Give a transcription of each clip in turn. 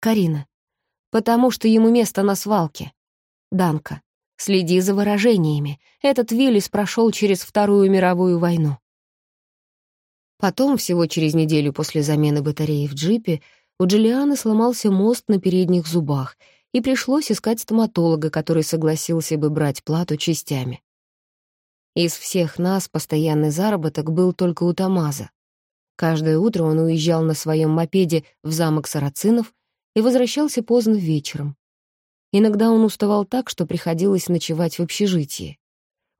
Карина. Потому что ему место на свалке. Данка. Следи за выражениями. Этот Виллис прошел через Вторую мировую войну. Потом, всего через неделю после замены батареи в джипе, у Джулианы сломался мост на передних зубах, и пришлось искать стоматолога, который согласился бы брать плату частями. Из всех нас постоянный заработок был только у Тамаза. Каждое утро он уезжал на своем мопеде в замок Сарацинов и возвращался поздно вечером. Иногда он уставал так, что приходилось ночевать в общежитии.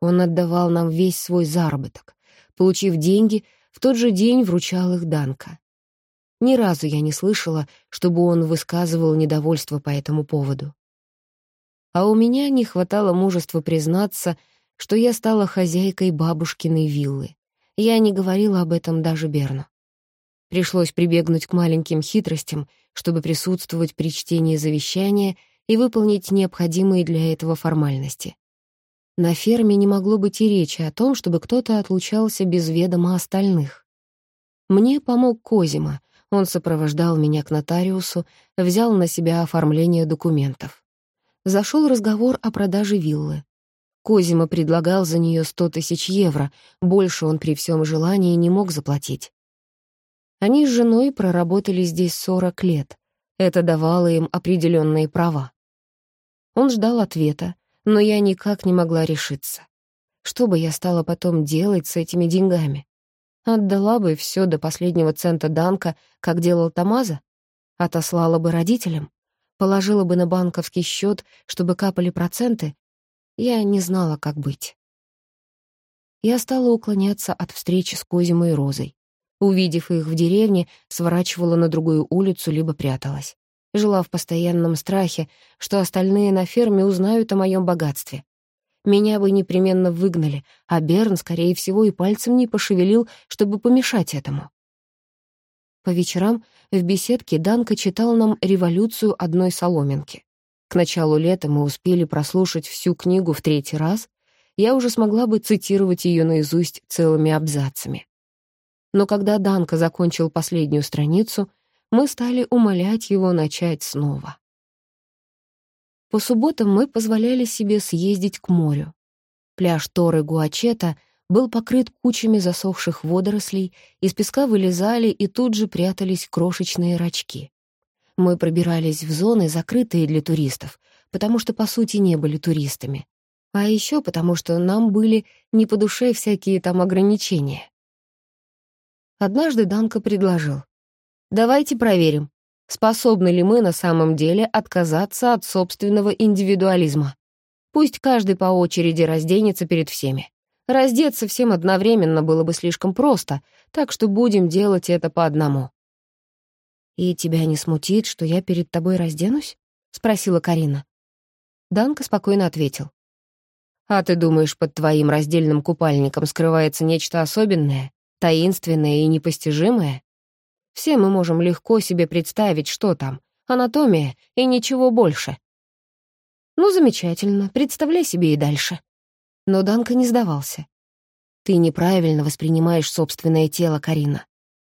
Он отдавал нам весь свой заработок. Получив деньги, в тот же день вручал их Данка. Ни разу я не слышала, чтобы он высказывал недовольство по этому поводу. А у меня не хватало мужества признаться, что я стала хозяйкой бабушкиной виллы. Я не говорила об этом даже Берну. Пришлось прибегнуть к маленьким хитростям, чтобы присутствовать при чтении завещания и выполнить необходимые для этого формальности. На ферме не могло быть и речи о том, чтобы кто-то отлучался без ведома остальных. Мне помог Козима, он сопровождал меня к нотариусу, взял на себя оформление документов. Зашел разговор о продаже виллы. Козима предлагал за нее сто тысяч евро, больше он при всем желании не мог заплатить. Они с женой проработали здесь сорок лет. Это давало им определенные права. Он ждал ответа, но я никак не могла решиться. Что бы я стала потом делать с этими деньгами? Отдала бы все до последнего цента Данка, как делал Тамаза? Отослала бы родителям? Положила бы на банковский счет, чтобы капали проценты? Я не знала, как быть. Я стала уклоняться от встречи с Козимой и Розой. Увидев их в деревне, сворачивала на другую улицу либо пряталась. Жила в постоянном страхе, что остальные на ферме узнают о моем богатстве. Меня бы непременно выгнали, а Берн, скорее всего, и пальцем не пошевелил, чтобы помешать этому. По вечерам в беседке Данка читал нам «Революцию одной соломинки». К началу лета мы успели прослушать всю книгу в третий раз, я уже смогла бы цитировать ее наизусть целыми абзацами. Но когда Данка закончил последнюю страницу, мы стали умолять его начать снова. По субботам мы позволяли себе съездить к морю. Пляж Торы Гуачета был покрыт кучами засохших водорослей, из песка вылезали и тут же прятались крошечные рачки. Мы пробирались в зоны, закрытые для туристов, потому что, по сути, не были туристами. А еще потому, что нам были не по душе всякие там ограничения. Однажды Данка предложил. «Давайте проверим, способны ли мы на самом деле отказаться от собственного индивидуализма. Пусть каждый по очереди разденется перед всеми. Раздеться всем одновременно было бы слишком просто, так что будем делать это по одному». «И тебя не смутит, что я перед тобой разденусь?» — спросила Карина. Данка спокойно ответил. «А ты думаешь, под твоим раздельным купальником скрывается нечто особенное? Таинственное и непостижимое? Все мы можем легко себе представить, что там, анатомия и ничего больше. Ну, замечательно, представляй себе и дальше. Но Данка не сдавался. Ты неправильно воспринимаешь собственное тело, Карина.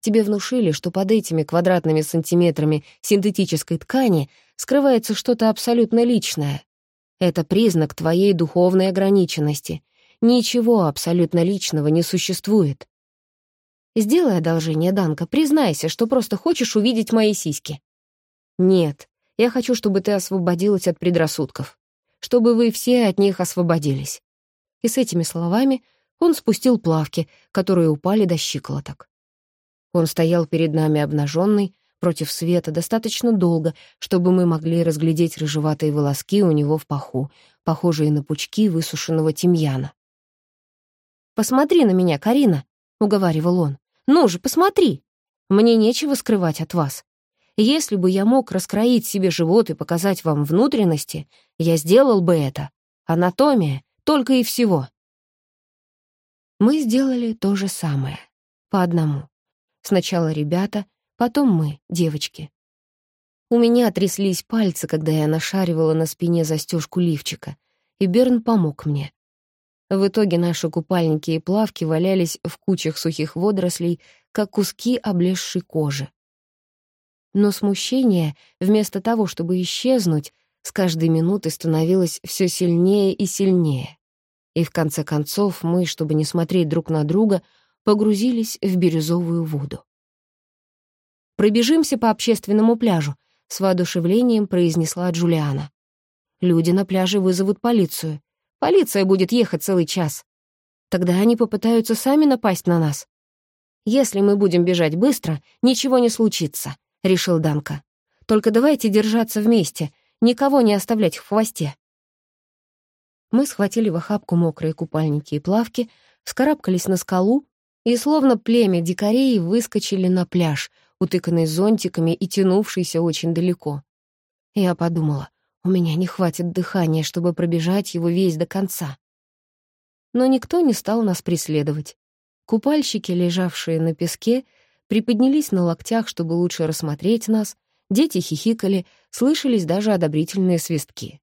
Тебе внушили, что под этими квадратными сантиметрами синтетической ткани скрывается что-то абсолютно личное. Это признак твоей духовной ограниченности. Ничего абсолютно личного не существует. Сделай одолжение, Данка, признайся, что просто хочешь увидеть мои сиськи. Нет, я хочу, чтобы ты освободилась от предрассудков. Чтобы вы все от них освободились. И с этими словами он спустил плавки, которые упали до щиколоток. Он стоял перед нами обнаженный, против света, достаточно долго, чтобы мы могли разглядеть рыжеватые волоски у него в паху, похожие на пучки высушенного тимьяна. «Посмотри на меня, Карина», — уговаривал он. Ну же, посмотри! Мне нечего скрывать от вас. Если бы я мог раскроить себе живот и показать вам внутренности, я сделал бы это. Анатомия только и всего. Мы сделали то же самое. По одному. Сначала ребята, потом мы, девочки. У меня тряслись пальцы, когда я нашаривала на спине застежку лифчика, и Берн помог мне. В итоге наши купальники и плавки валялись в кучах сухих водорослей, как куски облезшей кожи. Но смущение, вместо того, чтобы исчезнуть, с каждой минутой становилось все сильнее и сильнее. И в конце концов мы, чтобы не смотреть друг на друга, погрузились в бирюзовую воду. «Пробежимся по общественному пляжу», — с воодушевлением произнесла Джулиана. «Люди на пляже вызовут полицию. Полиция будет ехать целый час. Тогда они попытаются сами напасть на нас. Если мы будем бежать быстро, ничего не случится», — решил Данка. «Только давайте держаться вместе, никого не оставлять в хвосте». Мы схватили в охапку мокрые купальники и плавки, вскарабкались на скалу и, словно племя дикарей, выскочили на пляж, утыканный зонтиками и тянувшийся очень далеко. Я подумала, у меня не хватит дыхания, чтобы пробежать его весь до конца. Но никто не стал нас преследовать. Купальщики, лежавшие на песке, приподнялись на локтях, чтобы лучше рассмотреть нас, дети хихикали, слышались даже одобрительные свистки.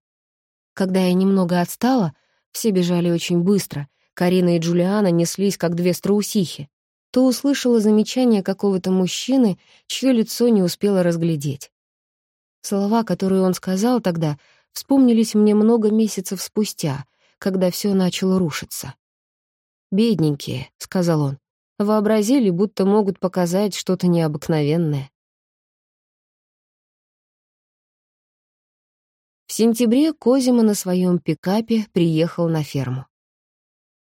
Когда я немного отстала, все бежали очень быстро, Карина и Джулиана неслись, как две страусихи то услышала замечание какого-то мужчины, чье лицо не успела разглядеть. Слова, которые он сказал тогда, вспомнились мне много месяцев спустя, когда все начало рушиться. «Бедненькие», — сказал он, — вообразили, будто могут показать что-то необыкновенное. В сентябре Козима на своем пикапе приехал на ферму.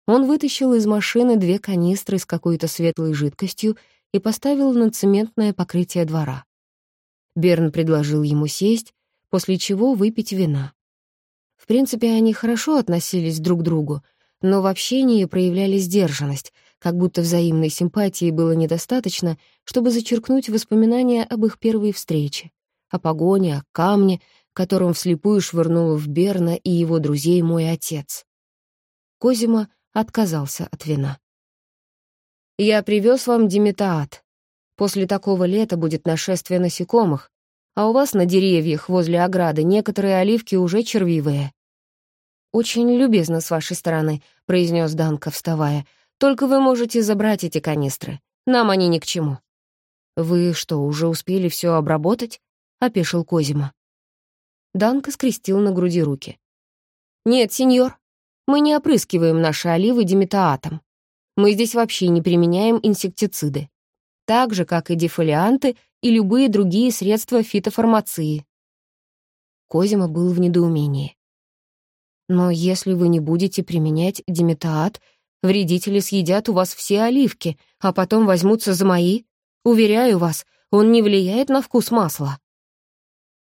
Он вытащил из машины две канистры с какой-то светлой жидкостью и поставил на цементное покрытие двора. Берн предложил ему сесть, после чего выпить вина. В принципе, они хорошо относились друг к другу, но в общении проявляли сдержанность, как будто взаимной симпатии было недостаточно, чтобы зачеркнуть воспоминания об их первой встрече, о погоне, о камне, которым вслепую швырнул в Берна и его друзей мой отец. Козима отказался от вина. «Я привез вам диметаат. После такого лета будет нашествие насекомых, а у вас на деревьях возле ограды некоторые оливки уже червивые». «Очень любезно с вашей стороны», — произнес Данка, вставая. «Только вы можете забрать эти канистры. Нам они ни к чему». «Вы что, уже успели все обработать?» — опешил Козима. Данка скрестил на груди руки. «Нет, сеньор, мы не опрыскиваем наши оливы диметаатом. Мы здесь вообще не применяем инсектициды. Так же, как и дефолианты и любые другие средства фитофармации. Козима был в недоумении. Но если вы не будете применять диметаат, вредители съедят у вас все оливки, а потом возьмутся за мои. Уверяю вас, он не влияет на вкус масла.